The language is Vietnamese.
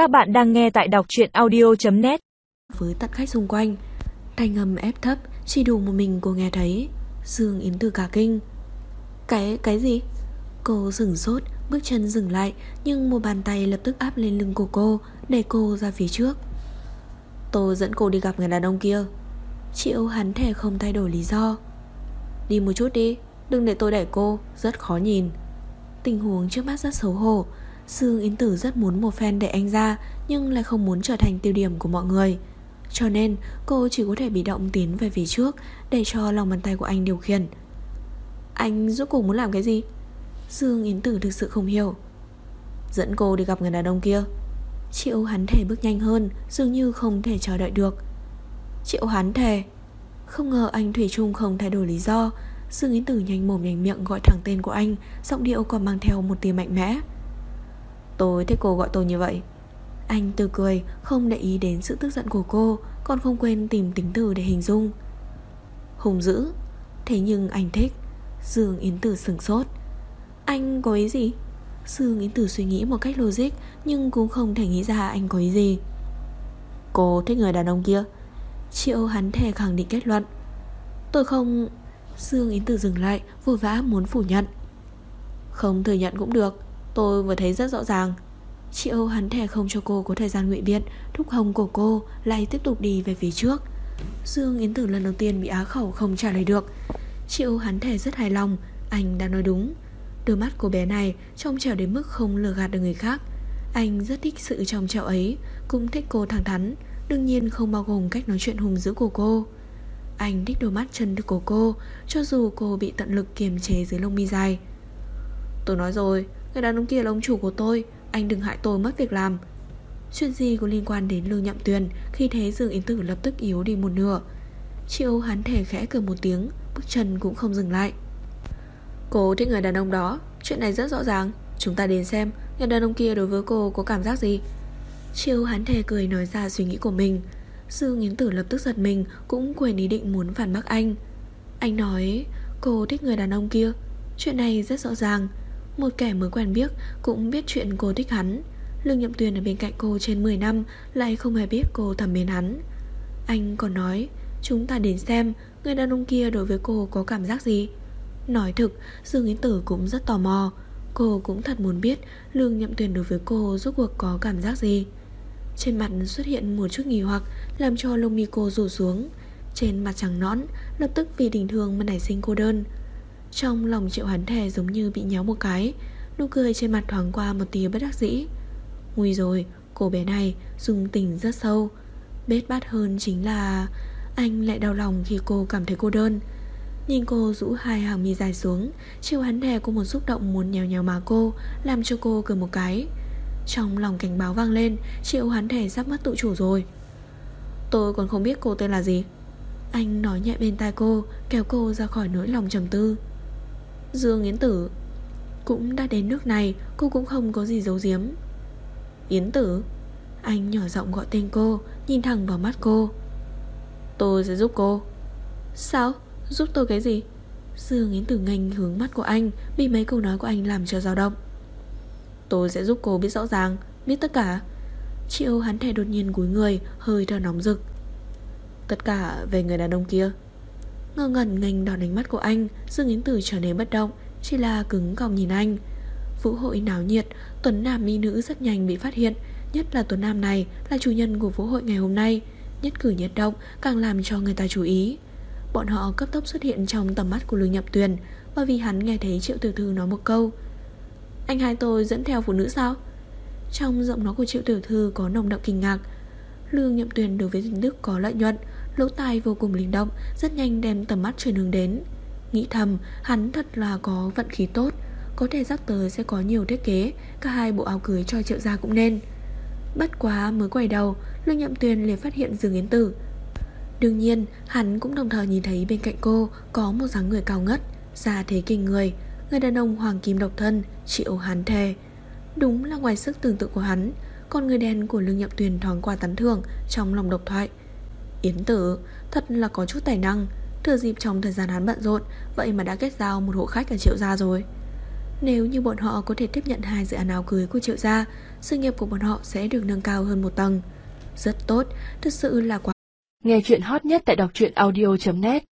Các bạn đang nghe tại đọc truyện audio.net Với tận khách xung quanh Thanh âm ép thấp Chỉ đủ một mình cô nghe thấy. Dương Yến Từ cả kinh. Cái, cái gì? Cô dừng sốt Bước chân dừng lại Nhưng một bàn tay lập tức áp lên lưng của cô Để cô ra phía trước. Tôi dẫn cô đi gặp người đàn ông kia. Triệu hắn thề không thay đổi lý do. Đi một chút đi Đừng để tôi đẩy cô Rất khó nhìn. Tình huống trước mắt rất xấu hổ. Dương Yến Tử rất muốn một fan để anh ra, Nhưng lại không muốn trở thành tiêu điểm của mọi người. Cho nên, cô chỉ có thể bị động tiến về phía trước, Để cho lòng bàn tay của anh điều khiển. Anh rốt cuộc muốn làm cái gì? Dương Yến Tử thực sự không hiểu. Dẫn cô đi gặp người đàn ông kia. Triệu hắn thể bước nhanh hơn, Dường như không thể chờ đợi được. Triệu hắn thề Không ngờ anh Thủy Trung không thay đổi lý do. Dương Yến Tử nhanh mồm nhanh miệng gọi thẳng tên của anh, Giọng điệu còn mang theo một tia mạnh mẽ. Tôi thích cô gọi tôi như vậy. Anh từ cười, Không để ý đến sự tức giận của cô, Còn không quên tìm tính từ để hình dung. Hùng dữ, Thế nhưng anh thích. Dương Yến Tử sừng sốt. Anh có ý gì? Dương Yến Tử suy nghĩ một cách logic, Nhưng cũng không thể nghĩ ra anh có ý gì. Cô thích người đàn ông kia. Triệu hắn thề khẳng định kết luận. Tôi không Dương Yến Tử dừng lại, Vội vã muốn phủ nhận. Không thừa nhận cũng được. Tôi vừa thấy rất rõ ràng. Chị Âu hắn thẻ không cho cô có thời gian ngụy biện. Thúc hồng của cô lại tiếp tục đi về phía trước. Dương Yến Tử lần đầu tiên bị á khẩu không trả lời được. Chị Âu hắn thẻ rất hài lòng. Anh đã nói đúng. Đôi mắt của bé này trông trẻo đến mức không lừa gạt được người khác. Anh rất thích sự trong trẻo ấy, Cũng thích cô thẳng thắn, Đương nhiên không bao gồm cách nói chuyện hùng dữ của cô. Anh thích đôi mắt chân của cô, Cho dù cô bị tận lực kiềm chế dưới lông mi dài. Tôi nói rồi Người đàn ông kia là ông chủ của tôi. Anh đừng hại tôi mất việc làm. Chuyện gì có liên quan đến Lương Nhậm Tuyền? Khi thế, Dương Yến Tử lập tức yếu đi một nửa. Chị Âu hắn thể khẽ cười một tiếng, Bước chân cũng không dừng lại. Cô thích người đàn ông đó. Chuyện này rất rõ ràng. Chúng ta đến xem, Người đàn ông kia đối với cô có cảm giác gì? Chị Âu hắn thề cười nói ra suy nghĩ của mình. Dương Yến Tử lập tức giật mình, Cũng quên ý định muốn phản bác anh. Anh nói, cô thích người đàn ông kia. Chuyện này rất rõ ràng một kẻ mới quen biết Cũng biết chuyện cô thích hắn. Lương Nhậm Tuyền ở bên cạnh cô trên 10 năm Lại không hề biết cô thầm mến hắn. Anh còn nói, Chúng ta đến xem, Người đàn ông kia đối với cô có cảm giác gì? Nói thực Dương Yến Tử cũng rất tò mò. Cô cũng thật muốn biết Lương Nhậm Tuyền đối với cô rốt cuộc có cảm giác gì. Trên mặt xuất hiện một chút nghỉ hoặc, Làm cho lông mi cô rủ xuống. Trên mặt trắng nõn, Lập tức vì tình thương mà nảy sinh cô đơn trong lòng triệu hắn thề giống như bị nhéo một cái, Nụ cười trên mặt thoáng qua một tia bất đắc dĩ. Nguy rồi, Cô bé này dùng tình rất sâu. Bết bát hơn chính là Anh lại đau lòng khi cô cảm thấy cô đơn. Nhìn cô rũ hai hàng mi dài xuống, Triệu hắn thề có một xúc động muốn nhéo nhéo má cô, Làm cho cô cười một cái. Trong lòng cảnh báo vang lên, Triệu hắn thề sắp mất tự chủ rồi. Tôi còn không biết cô tên là gì. Anh nói nhẹ bên tai cô, Kéo cô ra khỏi nỗi lòng trầm tư. Dương Yến Tử. Cũng đã đến nước này, Cô cũng không có gì giấu giếm. Yến Tử, Anh nhỏ giọng gọi tên cô, Nhìn thẳng vào mắt cô. Tôi sẽ giúp cô. Sao? Giúp tôi cái gì? Dương Yến Tử ngành hướng mắt của anh, Bị mấy câu nói của anh làm cho dao động. Tôi sẽ giúp cô biết rõ ràng, Biết tất cả. Chị Âu hắn thẻ đột nhiên cúi người, Hơi thở nóng rực. Tất cả về người đàn ông kia. Ngơ ngẩn ngành đòn ánh mắt của anh, Dương Yến Tử trở nên bất động, Chỉ là cứng còng nhìn anh. Vũ hội náo nhiệt Tuấn Nam mỹ nữ rất nhanh bị phát hiện, Nhất là Tuấn Nam này là chủ nhân của vũ hội ngày hôm nay, Nhất cử nhất động càng làm cho người ta chú ý. Bọn họ cấp tốc xuất hiện trong tầm mắt của Lương Nhậm Tuyền, Bởi vì hắn nghe thấy Triệu Tiểu Thư nói một câu. Anh hai tôi dẫn theo phụ nữ sao? Trong giọng nói của Triệu Tiểu Thư có nồng đậm kinh ngạc. Lương Nhậm Tuyền đối với tin tức có lợi nhuận Lỗ tai vô cùng linh động, Rất nhanh đem tầm mắt chuyển hướng đến. Nghĩ thầm, hắn thật là có vận khí tốt, Có thể sắp tới sẽ có nhiều thiết kế, Cả hai bộ áo cưới cho triệu gia cũng nên. Bất quá mới quay đầu, Lương Nhậm Tuyền liền phát hiện Dương Yến Tử. Đương nhiên, hắn cũng đồng thời nhìn thấy bên cạnh cô Có một dáng người cao ngất Già thế kinh người Người đàn ông hoàng kim độc thân Chịu hắn thề. Đúng là ngoài sức tưởng tượng của hắn Còn người đen của Lương Nhậm Tuyền thoáng qua tán thưởng Trong lòng độc thoại. Yến tử thật là có chút tài năng. Thừa dịp trong thời gian hắn bận rộn Vậy mà đã kết giao một hộ khách ở triệu gia rồi. Nếu như bọn họ có thể tiếp nhận hai dự án áo cưới của triệu gia Sự nghiệp của bọn họ sẽ được nâng cao hơn một tầng. Rất tốt, thật sự là quá Nghe chuyện hot nhất tại đọc truyện audio.net